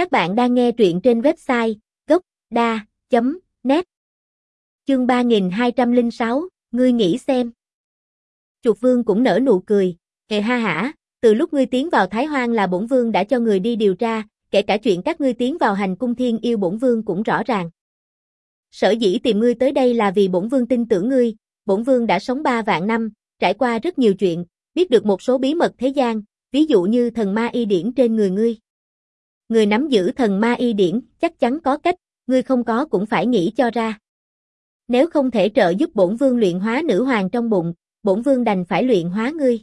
Các bạn đang nghe truyện trên website gốc.da.net Chương 3206, ngươi nghĩ xem. Chuột vương cũng nở nụ cười, hề ha hả, từ lúc ngươi tiến vào Thái Hoang là bổn vương đã cho người đi điều tra, kể cả chuyện các ngươi tiến vào hành cung thiên yêu bổn vương cũng rõ ràng. Sở dĩ tìm ngươi tới đây là vì bổn vương tin tưởng ngươi, bổn vương đã sống ba vạn năm, trải qua rất nhiều chuyện, biết được một số bí mật thế gian, ví dụ như thần ma y điển trên người ngươi. Người nắm giữ thần ma y điển, chắc chắn có cách, ngươi không có cũng phải nghĩ cho ra. Nếu không thể trợ giúp bổn vương luyện hóa nữ hoàng trong bụng, bổn vương đành phải luyện hóa ngươi.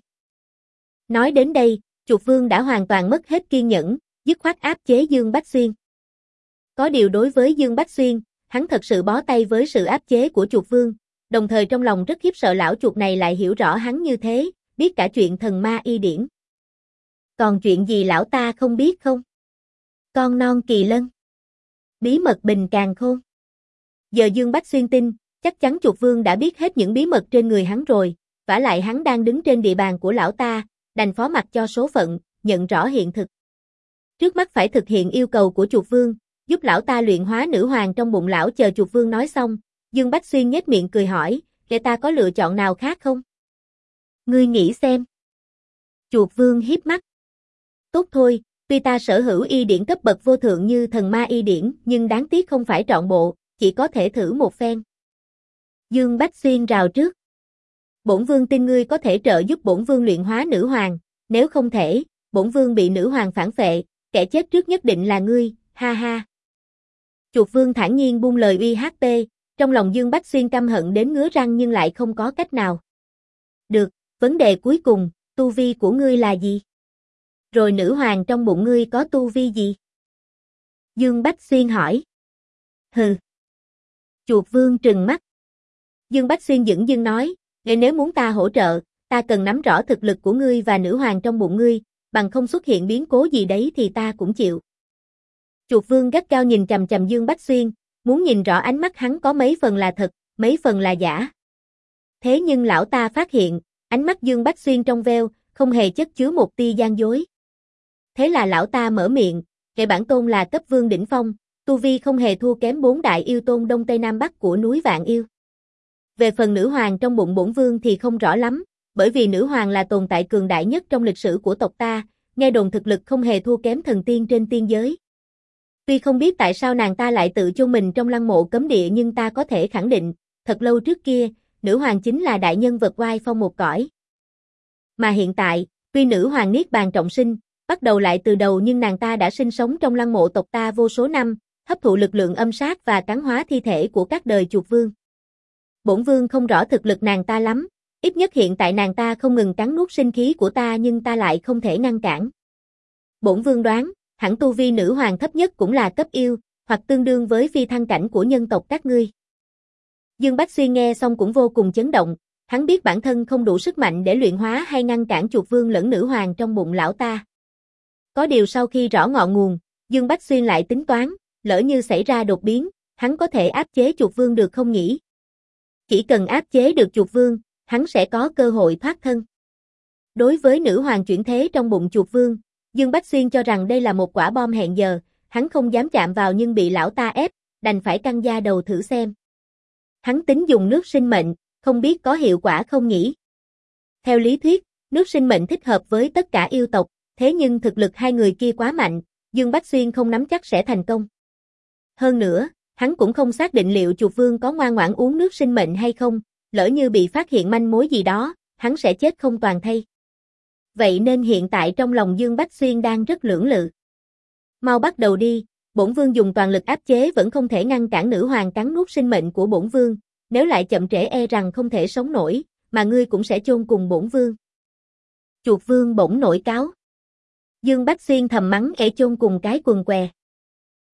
Nói đến đây, chuột vương đã hoàn toàn mất hết kiên nhẫn, dứt khoát áp chế Dương Bách Xuyên. Có điều đối với Dương Bách Xuyên, hắn thật sự bó tay với sự áp chế của chuột vương, đồng thời trong lòng rất khiếp sợ lão chuột này lại hiểu rõ hắn như thế, biết cả chuyện thần ma y điển. Còn chuyện gì lão ta không biết không? Con non kỳ lân. Bí mật bình càng khôn. Giờ Dương Bách Xuyên tin, chắc chắn chuột vương đã biết hết những bí mật trên người hắn rồi, vả lại hắn đang đứng trên địa bàn của lão ta, đành phó mặt cho số phận, nhận rõ hiện thực. Trước mắt phải thực hiện yêu cầu của chuột vương, giúp lão ta luyện hóa nữ hoàng trong bụng lão chờ chuột vương nói xong, Dương Bách Xuyên nhếch miệng cười hỏi, kẻ ta có lựa chọn nào khác không? Ngươi nghĩ xem. Chuột vương hiếp mắt. Tốt thôi, tuy ta sở hữu y điển cấp bậc vô thượng như thần ma y điển, nhưng đáng tiếc không phải trọn bộ, chỉ có thể thử một phen. Dương Bách Xuyên rào trước. Bổn vương tin ngươi có thể trợ giúp bổn vương luyện hóa nữ hoàng, nếu không thể, bổn vương bị nữ hoàng phản phệ, kẻ chết trước nhất định là ngươi, ha ha. Chuột vương thản nhiên buông lời uy HP, trong lòng Dương Bách Xuyên căm hận đến ngứa răng nhưng lại không có cách nào. Được, vấn đề cuối cùng, tu vi của ngươi là gì? Rồi nữ hoàng trong bụng ngươi có tu vi gì? Dương Bách Xuyên hỏi. Hừ. Chuột vương trừng mắt. Dương Bách Xuyên dững dưng nói, nếu muốn ta hỗ trợ, ta cần nắm rõ thực lực của ngươi và nữ hoàng trong bụng ngươi, bằng không xuất hiện biến cố gì đấy thì ta cũng chịu. Chuột vương gắt cao nhìn chầm chầm Dương Bách Xuyên, muốn nhìn rõ ánh mắt hắn có mấy phần là thật, mấy phần là giả. Thế nhưng lão ta phát hiện, ánh mắt Dương Bách Xuyên trong veo, không hề chất chứa một tia gian dối. Thế là lão ta mở miệng, kệ bản tôn là cấp vương đỉnh phong, tu vi không hề thua kém bốn đại yêu tôn đông tây nam bắc của núi Vạn Yêu. Về phần nữ hoàng trong bụng bổn vương thì không rõ lắm, bởi vì nữ hoàng là tồn tại cường đại nhất trong lịch sử của tộc ta, nghe đồn thực lực không hề thua kém thần tiên trên tiên giới. Tuy không biết tại sao nàng ta lại tự chôn mình trong lăng mộ cấm địa nhưng ta có thể khẳng định, thật lâu trước kia, nữ hoàng chính là đại nhân vật oai phong một cõi. Mà hiện tại, tuy nữ hoàng niết bàn trọng sinh, bắt đầu lại từ đầu nhưng nàng ta đã sinh sống trong lăng mộ tộc ta vô số năm, hấp thụ lực lượng âm sát và cắn hóa thi thể của các đời chuột vương. Bổn vương không rõ thực lực nàng ta lắm, ít nhất hiện tại nàng ta không ngừng cắn nuốt sinh khí của ta nhưng ta lại không thể ngăn cản. Bổn vương đoán, hẳn tu vi nữ hoàng thấp nhất cũng là cấp yêu, hoặc tương đương với phi thăng cảnh của nhân tộc các ngươi. Dương Bách Xuyên nghe xong cũng vô cùng chấn động, hắn biết bản thân không đủ sức mạnh để luyện hóa hay ngăn cản chuột vương lẫn nữ hoàng trong bụng lão ta. Có điều sau khi rõ ngọn nguồn, Dương Bách Xuyên lại tính toán, lỡ như xảy ra đột biến, hắn có thể áp chế chuột vương được không nhỉ? Chỉ cần áp chế được chuột vương, hắn sẽ có cơ hội thoát thân. Đối với nữ hoàng chuyển thế trong bụng chuột vương, Dương Bách Xuyên cho rằng đây là một quả bom hẹn giờ, hắn không dám chạm vào nhưng bị lão ta ép, đành phải căng da đầu thử xem. Hắn tính dùng nước sinh mệnh, không biết có hiệu quả không nhỉ? Theo lý thuyết, nước sinh mệnh thích hợp với tất cả yêu tộc, thế nhưng thực lực hai người kia quá mạnh, Dương Bách Xuyên không nắm chắc sẽ thành công. Hơn nữa, hắn cũng không xác định liệu chuột vương có ngoan ngoãn uống nước sinh mệnh hay không, lỡ như bị phát hiện manh mối gì đó, hắn sẽ chết không toàn thây. Vậy nên hiện tại trong lòng Dương Bách Xuyên đang rất lưỡng lự. Mau bắt đầu đi, bổn vương dùng toàn lực áp chế vẫn không thể ngăn cản nữ hoàng cắn nuốt sinh mệnh của bổn vương, nếu lại chậm trễ e rằng không thể sống nổi, mà ngươi cũng sẽ chôn cùng bổn vương. Chuột vương bỗng nổi cáo. Dương Bách Xuyên thầm mắng e chôn cùng cái quần què.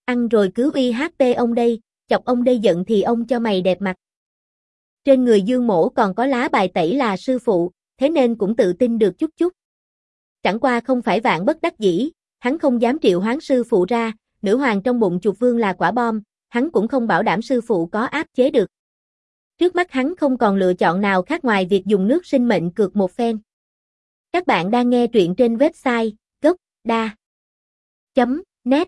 Ăn rồi cứ uy HP ông đây, chọc ông đây giận thì ông cho mày đẹp mặt. Trên người Dương Mổ còn có lá bài tẩy là sư phụ, thế nên cũng tự tin được chút chút. Chẳng qua không phải vạn bất đắc dĩ, hắn không dám triệu hoán sư phụ ra, nữ hoàng trong bụng chuột vương là quả bom, hắn cũng không bảo đảm sư phụ có áp chế được. Trước mắt hắn không còn lựa chọn nào khác ngoài việc dùng nước sinh mệnh cược một phen. Các bạn đang nghe truyện trên website đa chấm net